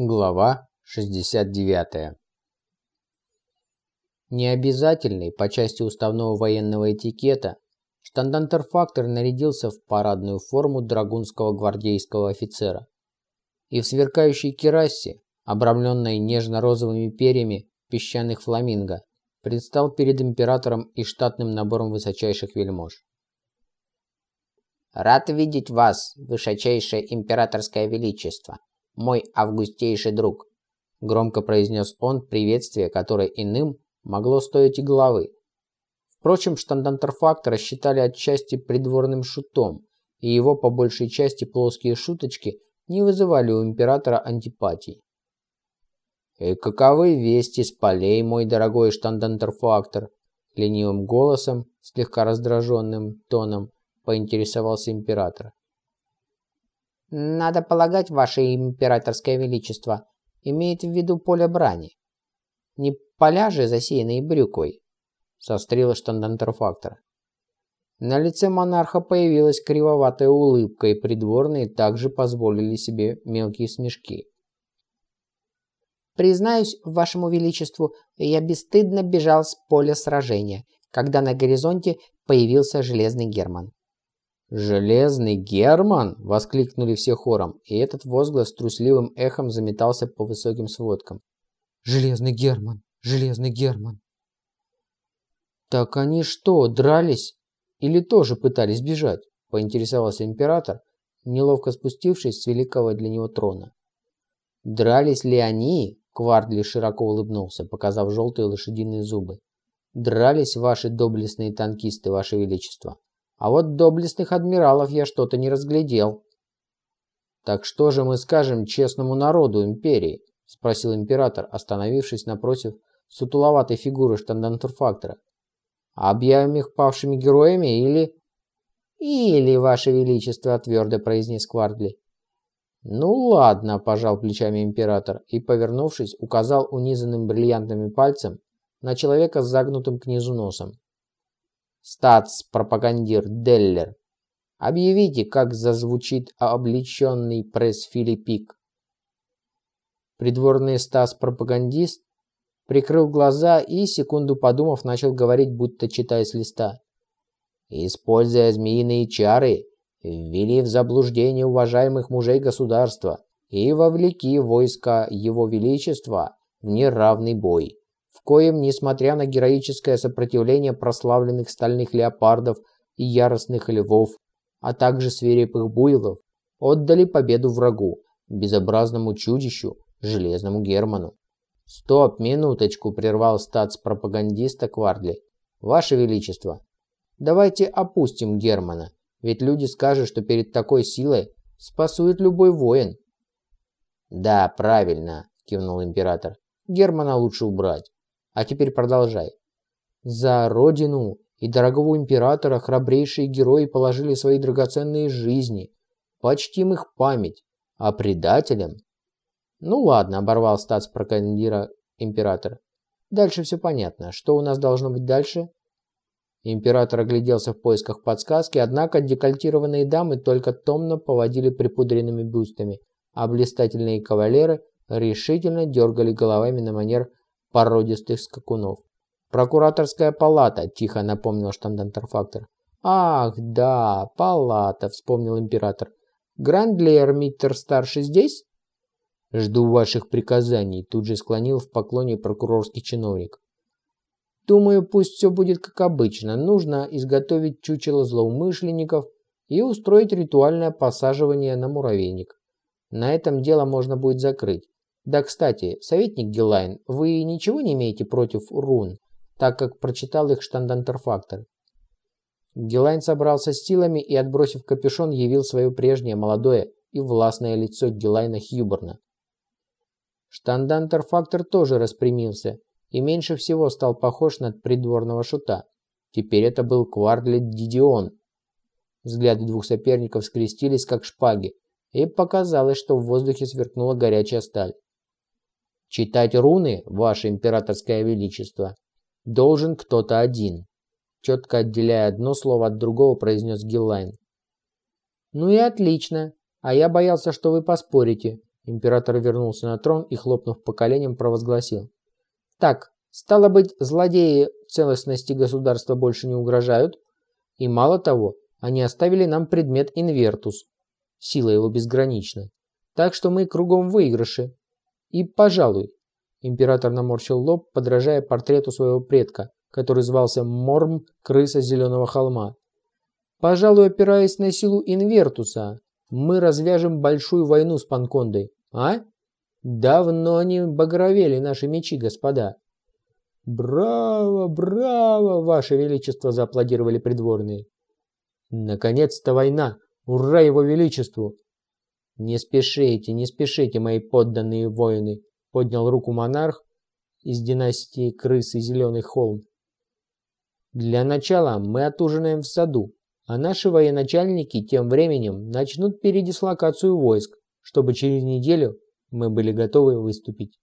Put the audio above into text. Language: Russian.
Глава 69. Необязательный по части уставного военного этикета, штандантерфактор нарядился в парадную форму драгунского гвардейского офицера и в сверкающей керасе, обрамленной нежно-розовыми перьями песчаных фламинго, предстал перед императором и штатным набором высочайших вельмож. «Рад видеть вас, высочайшее императорское величество», мой августейший друг», – громко произнес он приветствие, которое иным могло стоить и головы. Впрочем, штандантерфактора считали отчасти придворным шутом, и его по большей части плоские шуточки не вызывали у императора антипатий. «И каковы вести с полей, мой дорогой штандантерфактор?» ленивым голосом, слегка раздраженным тоном, поинтересовался император. Надо полагать, ваше императорское величество имеет в виду поле брани. Не поля же, засеянные брюквой, сострила штандантерфактор. На лице монарха появилась кривоватая улыбка, и придворные также позволили себе мелкие смешки. Признаюсь вашему величеству, я бесстыдно бежал с поля сражения, когда на горизонте появился железный Герман. «Железный Герман!» – воскликнули все хором, и этот возглас трусливым эхом заметался по высоким сводкам. «Железный Герман! Железный Герман!» «Так они что, дрались? Или тоже пытались бежать?» – поинтересовался император, неловко спустившись с великого для него трона. «Дрались ли они?» – Квардли широко улыбнулся, показав желтые лошадиные зубы. «Дрались ваши доблестные танкисты, ваше величество!» А вот доблестных адмиралов я что-то не разглядел. «Так что же мы скажем честному народу империи?» – спросил император, остановившись напротив сутуловатой фигуры штандантерфактора. «Объявим их павшими героями или...» «Или, Ваше Величество», – твердо произнес Квардли. «Ну ладно», – пожал плечами император и, повернувшись, указал унизанным бриллиантами пальцем на человека с загнутым к низу носом статс-пропагандир Деллер. Объявите, как зазвучит облеченный пресс-филиппик. Придворный стас-пропагандист прикрыл глаза и, секунду подумав, начал говорить, будто читая с листа. Используя змеиные чары, ввели в заблуждение уважаемых мужей государства и вовлеки войска Его Величества в неравный бой в коем, несмотря на героическое сопротивление прославленных стальных леопардов и яростных львов, а также свирепых буйлов, отдали победу врагу, безобразному чудищу, железному Герману. «Стоп, минуточку!» – прервал статс-пропагандиста Квардли. «Ваше Величество, давайте опустим Германа, ведь люди скажут, что перед такой силой спасует любой воин». «Да, правильно», – кивнул император. «Германа лучше убрать. А теперь продолжай. За родину и дорогого императора храбрейшие герои положили свои драгоценные жизни. Почтим их память. А предателям... Ну ладно, оборвал статс-прокандира император. Дальше все понятно. Что у нас должно быть дальше? Император огляделся в поисках подсказки, однако декольтированные дамы только томно поводили припудренными бюстами, а блистательные кавалеры решительно дергали головами на манер породистых скакунов. «Прокураторская палата», – тихо напомнил штандантерфактор. «Ах, да, палата», – вспомнил император. «Грандлер Миттер-старший здесь?» «Жду ваших приказаний», – тут же склонил в поклоне прокурорский чиновник. «Думаю, пусть все будет как обычно. Нужно изготовить чучело злоумышленников и устроить ритуальное посаживание на муравейник. На этом дело можно будет закрыть. Да, кстати, советник Гелайн, вы ничего не имеете против рун, так как прочитал их штандантерфактор? Гелайн собрался с силами и, отбросив капюшон, явил свое прежнее молодое и властное лицо Гелайна Хьюберна. Штандантерфактор тоже распрямился и меньше всего стал похож на придворного шута. Теперь это был Квардли Дидион. Взгляды двух соперников скрестились, как шпаги, и показалось, что в воздухе сверкнула горячая сталь. Читать руны, ваше императорское величество, должен кто-то один. Четко отделяя одно слово от другого, произнес Гиллайн. Ну и отлично. А я боялся, что вы поспорите. Император вернулся на трон и, хлопнув по коленям, провозгласил. «Так, стало быть, злодеи целостности государства больше не угрожают, и мало того, они оставили нам предмет инвертус. Сила его безгранична. Так что мы кругом выигрыши. И, пожалуй, император наморщил лоб, подражая портрету своего предка, который звался Морм, крыса зеленого холма. Пожалуй, опираясь на силу инвертуса, мы развяжем большую войну с Панкондой. А? Давно не багровели наши мечи, господа. Браво, браво, ваше величество, зааплодировали придворные. Наконец-то война! Ура его величеству! Не спешите, не спешите, мои подданные воины, поднял руку монарх из династии крыс и зеленый холм. Для начала мы отужинаем в саду, а наши военачальники тем временем начнут передислокацию войск, чтобы через неделю мы были готовы выступить.